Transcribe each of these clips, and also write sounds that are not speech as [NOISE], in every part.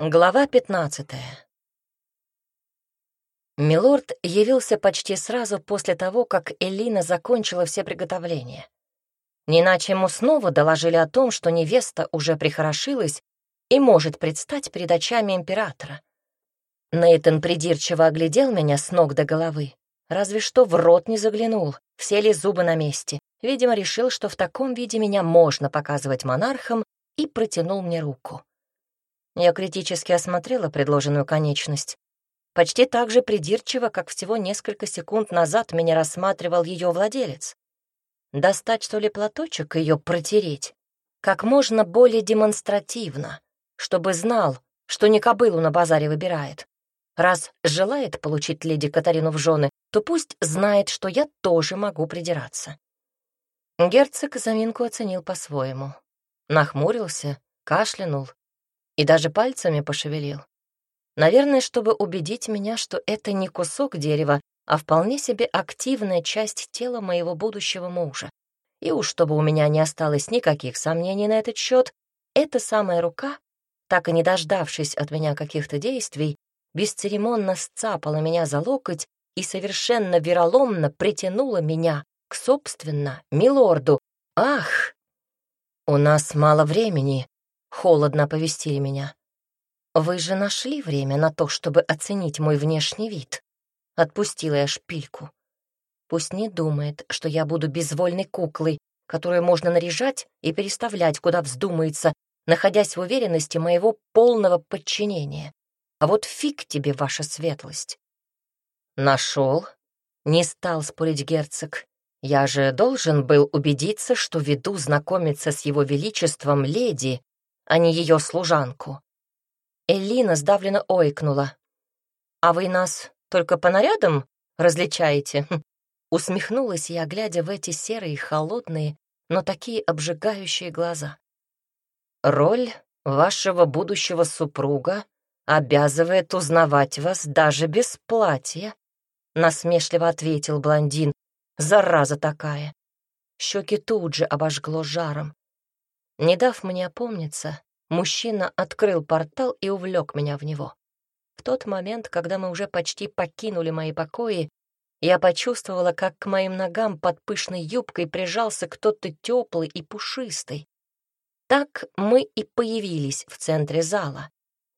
Глава пятнадцатая. Милорд явился почти сразу после того, как Элина закончила все приготовления. Не иначе ему снова доложили о том, что невеста уже прихорошилась и может предстать перед очами императора. Нейтан придирчиво оглядел меня с ног до головы, разве что в рот не заглянул, все ли зубы на месте. Видимо, решил, что в таком виде меня можно показывать монархам, и протянул мне руку. Я критически осмотрела предложенную конечность. Почти так же придирчиво, как всего несколько секунд назад меня рассматривал ее владелец. Достать, что ли, платочек и ее протереть? Как можно более демонстративно, чтобы знал, что не кобылу на базаре выбирает. Раз желает получить леди Катарину в жены, то пусть знает, что я тоже могу придираться. Герцог заминку оценил по-своему. Нахмурился, кашлянул, и даже пальцами пошевелил. Наверное, чтобы убедить меня, что это не кусок дерева, а вполне себе активная часть тела моего будущего мужа. И уж чтобы у меня не осталось никаких сомнений на этот счет, эта самая рука, так и не дождавшись от меня каких-то действий, бесцеремонно сцапала меня за локоть и совершенно вероломно притянула меня к, собственно, милорду. Ах! У нас мало времени, Холодно оповестили меня. «Вы же нашли время на то, чтобы оценить мой внешний вид?» Отпустила я шпильку. Пусть не думает, что я буду безвольной куклой, которую можно наряжать и переставлять, куда вздумается, находясь в уверенности моего полного подчинения. А вот фиг тебе, ваша светлость. Нашел? Не стал спорить герцог. Я же должен был убедиться, что веду знакомиться с его величеством леди, а не ее служанку. Элина сдавленно ойкнула. «А вы нас только по нарядам различаете?» [LAUGHS] Усмехнулась я, глядя в эти серые, холодные, но такие обжигающие глаза. «Роль вашего будущего супруга обязывает узнавать вас даже без платья», насмешливо ответил блондин. «Зараза такая!» Щеки тут же обожгло жаром. Не дав мне опомниться, мужчина открыл портал и увлек меня в него. В тот момент, когда мы уже почти покинули мои покои, я почувствовала, как к моим ногам под пышной юбкой прижался кто-то теплый и пушистый. Так мы и появились в центре зала,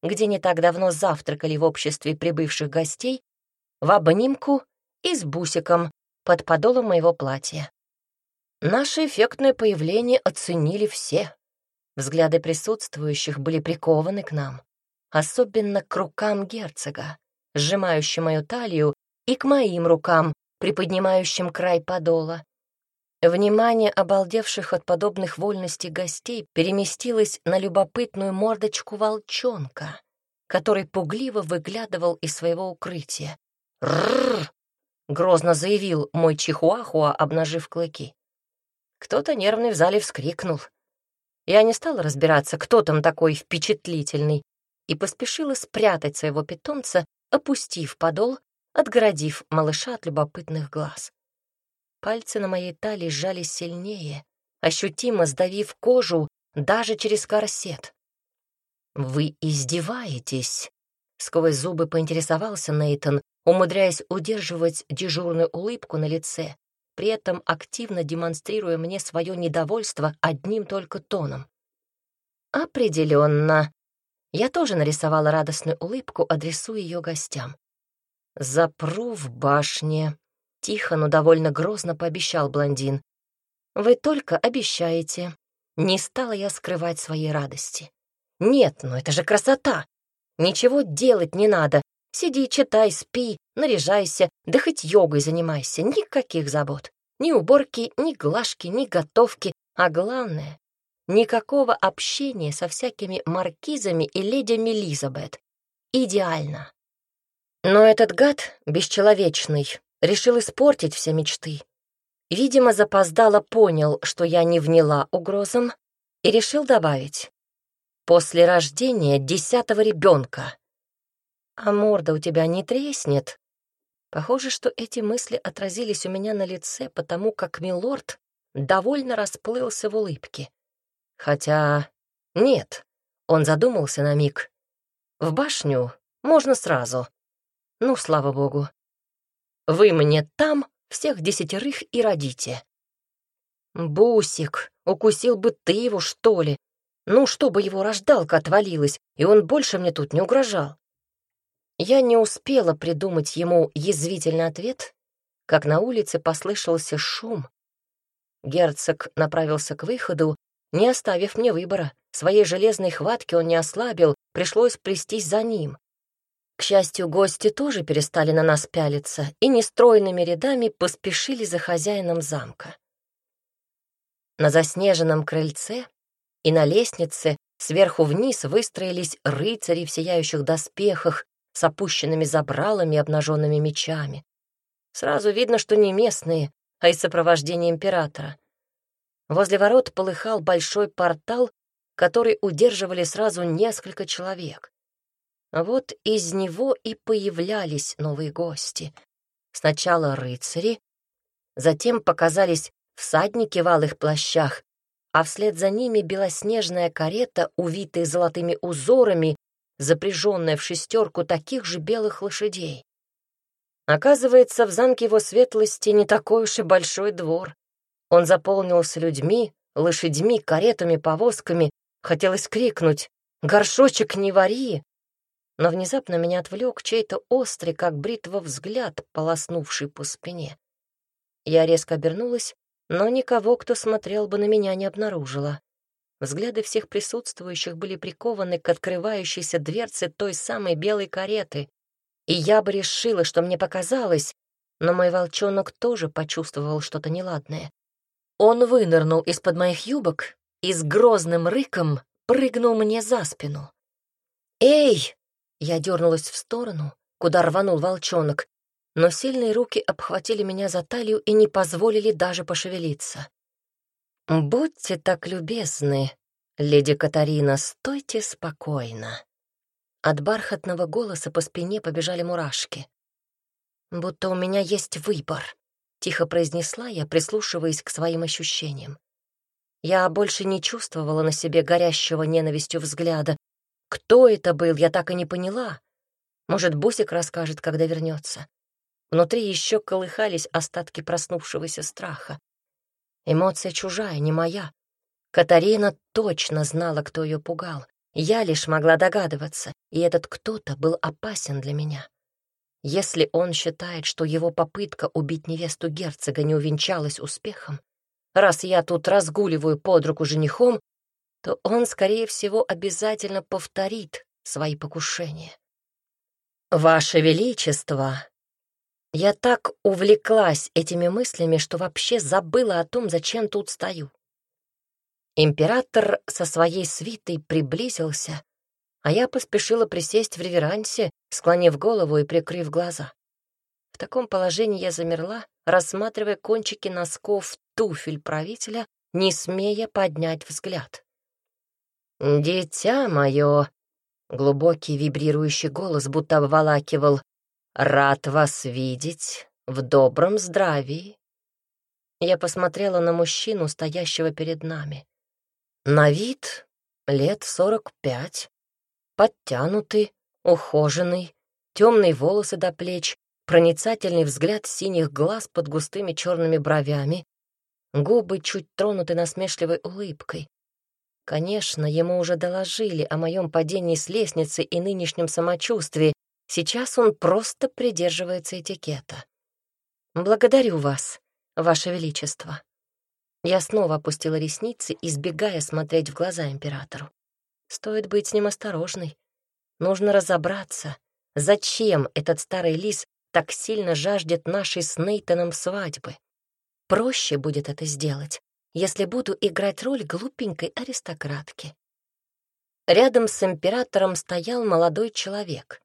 где не так давно завтракали в обществе прибывших гостей, в обнимку и с бусиком под подолом моего платья. Наше эффектное появление оценили все. Взгляды присутствующих были прикованы к нам, особенно к рукам герцога, сжимающим мою талию, и к моим рукам, приподнимающим край подола. Внимание обалдевших от подобных вольностей гостей переместилось на любопытную мордочку волчонка, который пугливо выглядывал из своего укрытия. «Рррр!» — грозно заявил мой чихуахуа, обнажив клыки. Кто-то нервный в зале вскрикнул. Я не стала разбираться, кто там такой впечатлительный, и поспешила спрятать своего питомца, опустив подол, отгородив малыша от любопытных глаз. Пальцы на моей талии сжались сильнее, ощутимо сдавив кожу даже через корсет. «Вы издеваетесь?» — сквозь зубы поинтересовался Нейтон, умудряясь удерживать дежурную улыбку на лице, при этом активно демонстрируя мне свое недовольство одним только тоном. Определенно. Я тоже нарисовала радостную улыбку, адресуя ее гостям. «Запру в башне», — тихо, но довольно грозно пообещал блондин. «Вы только обещаете». Не стала я скрывать своей радости. «Нет, ну это же красота! Ничего делать не надо, Сиди, читай, спи, наряжайся, да хоть йогой занимайся, никаких забот. Ни уборки, ни глажки, ни готовки, а главное, никакого общения со всякими маркизами и ледями Элизабет. Идеально. Но этот гад, бесчеловечный, решил испортить все мечты. Видимо, запоздало понял, что я не вняла угрозам, и решил добавить. После рождения десятого ребенка а морда у тебя не треснет?» Похоже, что эти мысли отразились у меня на лице, потому как милорд довольно расплылся в улыбке. Хотя нет, он задумался на миг. В башню можно сразу. Ну, слава богу. Вы мне там всех десятерых и родите. Бусик, укусил бы ты его, что ли? Ну, чтобы его рождалка отвалилась, и он больше мне тут не угрожал. Я не успела придумать ему язвительный ответ, как на улице послышался шум. Герцог направился к выходу, не оставив мне выбора. Своей железной хватки он не ослабил, пришлось плестись за ним. К счастью, гости тоже перестали на нас пялиться и нестройными рядами поспешили за хозяином замка. На заснеженном крыльце и на лестнице сверху вниз выстроились рыцари в сияющих доспехах с опущенными забралами и обнаженными мечами. Сразу видно, что не местные, а из сопровождения императора. Возле ворот полыхал большой портал, который удерживали сразу несколько человек. Вот из него и появлялись новые гости. Сначала рыцари, затем показались всадники в алых плащах, а вслед за ними белоснежная карета, увитая золотыми узорами, запряженная в шестерку таких же белых лошадей. Оказывается, в замке его светлости не такой уж и большой двор. Он заполнился людьми, лошадьми, каретами, повозками. Хотелось крикнуть «Горшочек не вари!» но внезапно меня отвлек чей-то острый, как бритва, взгляд, полоснувший по спине. Я резко обернулась, но никого, кто смотрел бы на меня, не обнаружила. Взгляды всех присутствующих были прикованы к открывающейся дверце той самой белой кареты, и я бы решила, что мне показалось, но мой волчонок тоже почувствовал что-то неладное. Он вынырнул из-под моих юбок и с грозным рыком прыгнул мне за спину. «Эй!» Я дернулась в сторону, куда рванул волчонок, но сильные руки обхватили меня за талию и не позволили даже пошевелиться. «Будьте так любезны, леди Катарина, стойте спокойно». От бархатного голоса по спине побежали мурашки. «Будто у меня есть выбор», — тихо произнесла я, прислушиваясь к своим ощущениям. Я больше не чувствовала на себе горящего ненавистью взгляда, кто это был, я так и не поняла. Может, Бусик расскажет, когда вернется. Внутри еще колыхались остатки проснувшегося страха. Эмоция чужая, не моя. Катарина точно знала, кто ее пугал. Я лишь могла догадываться, и этот кто-то был опасен для меня. Если он считает, что его попытка убить невесту герцога не увенчалась успехом, раз я тут разгуливаю под руку женихом, то он, скорее всего, обязательно повторит свои покушения. «Ваше Величество!» Я так увлеклась этими мыслями, что вообще забыла о том, зачем тут стою. Император со своей свитой приблизился, а я поспешила присесть в реверансе, склонив голову и прикрыв глаза. В таком положении я замерла, рассматривая кончики носков туфель правителя, не смея поднять взгляд. «Дитя мое!» — глубокий вибрирующий голос будто обволакивал. «Рад вас видеть в добром здравии». Я посмотрела на мужчину, стоящего перед нами. На вид лет сорок пять, подтянутый, ухоженный, темные волосы до плеч, проницательный взгляд синих глаз под густыми черными бровями, губы чуть тронуты насмешливой улыбкой. Конечно, ему уже доложили о моем падении с лестницы и нынешнем самочувствии. Сейчас он просто придерживается этикета. «Благодарю вас, ваше величество». Я снова опустила ресницы, избегая смотреть в глаза императору. Стоит быть с ним осторожной. Нужно разобраться, зачем этот старый лис так сильно жаждет нашей с Нейтаном свадьбы. Проще будет это сделать, если буду играть роль глупенькой аристократки. Рядом с императором стоял молодой человек,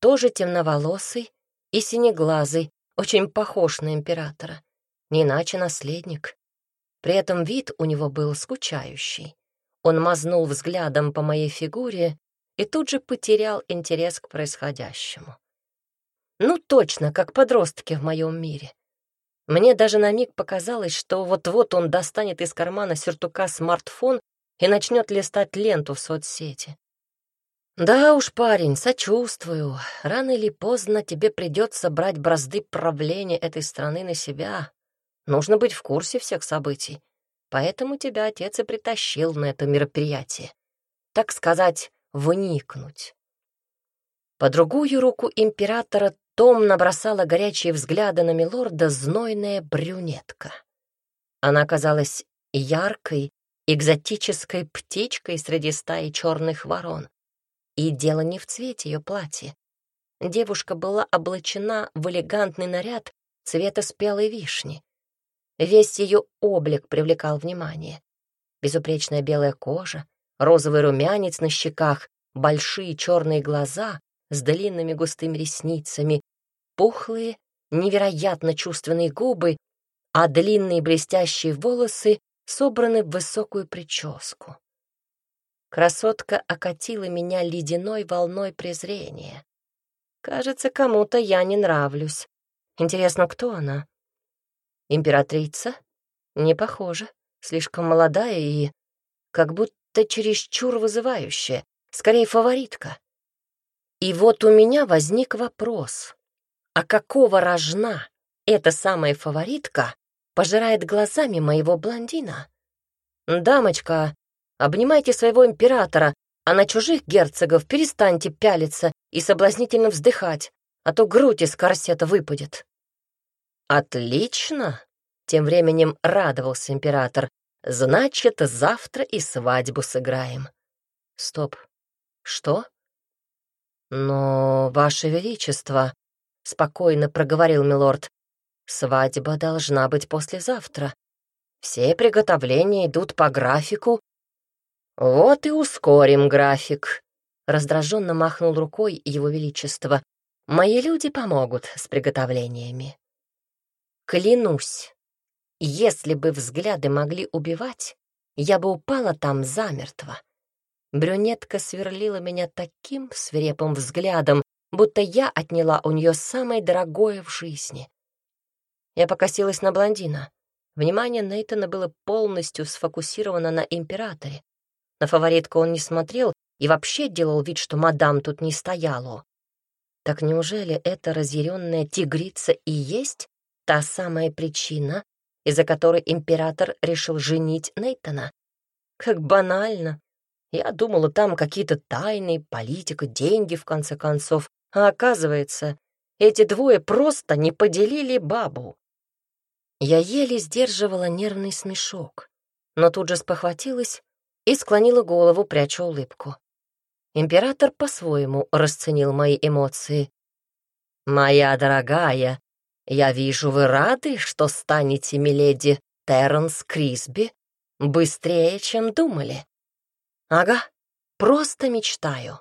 тоже темноволосый и синеглазый, очень похож на императора, не иначе наследник. При этом вид у него был скучающий. Он мазнул взглядом по моей фигуре и тут же потерял интерес к происходящему. Ну, точно, как подростки в моем мире. Мне даже на миг показалось, что вот-вот он достанет из кармана сюртука смартфон и начнет листать ленту в соцсети. «Да уж, парень, сочувствую. Рано или поздно тебе придется брать бразды правления этой страны на себя. Нужно быть в курсе всех событий. Поэтому тебя отец и притащил на это мероприятие. Так сказать, вникнуть». По другую руку императора томно бросала горячие взгляды на милорда знойная брюнетка. Она казалась яркой, экзотической птичкой среди стаи черных ворон. И дело не в цвете ее платья. Девушка была облачена в элегантный наряд цвета спелой вишни. Весь ее облик привлекал внимание. Безупречная белая кожа, розовый румянец на щеках, большие черные глаза с длинными густыми ресницами, пухлые, невероятно чувственные губы, а длинные блестящие волосы собраны в высокую прическу. Красотка окатила меня ледяной волной презрения. Кажется, кому-то я не нравлюсь. Интересно, кто она? Императрица? Не похоже. Слишком молодая и как будто чересчур вызывающая. Скорее, фаворитка. И вот у меня возник вопрос. А какого рожна эта самая фаворитка пожирает глазами моего блондина? «Дамочка, Обнимайте своего императора, а на чужих герцогов перестаньте пялиться и соблазнительно вздыхать, а то грудь из корсета выпадет». «Отлично!» — тем временем радовался император. «Значит, завтра и свадьбу сыграем». «Стоп. Что?» «Но, Ваше Величество», — спокойно проговорил милорд, «свадьба должна быть послезавтра. Все приготовления идут по графику, «Вот и ускорим график», — раздраженно махнул рукой его величество. «Мои люди помогут с приготовлениями». Клянусь, если бы взгляды могли убивать, я бы упала там замертво. Брюнетка сверлила меня таким свирепым взглядом, будто я отняла у нее самое дорогое в жизни. Я покосилась на блондина. Внимание Нейтана было полностью сфокусировано на императоре. На фаворитку он не смотрел и вообще делал вид, что мадам тут не стояла. Так неужели эта разъяренная тигрица и есть та самая причина, из-за которой император решил женить Нейтана? Как банально. Я думала, там какие-то тайны, политика, деньги, в конце концов. А оказывается, эти двое просто не поделили бабу. Я еле сдерживала нервный смешок, но тут же спохватилась и склонила голову, пряча улыбку. Император по-своему расценил мои эмоции. «Моя дорогая, я вижу, вы рады, что станете миледи Терренс Крисби быстрее, чем думали». «Ага, просто мечтаю».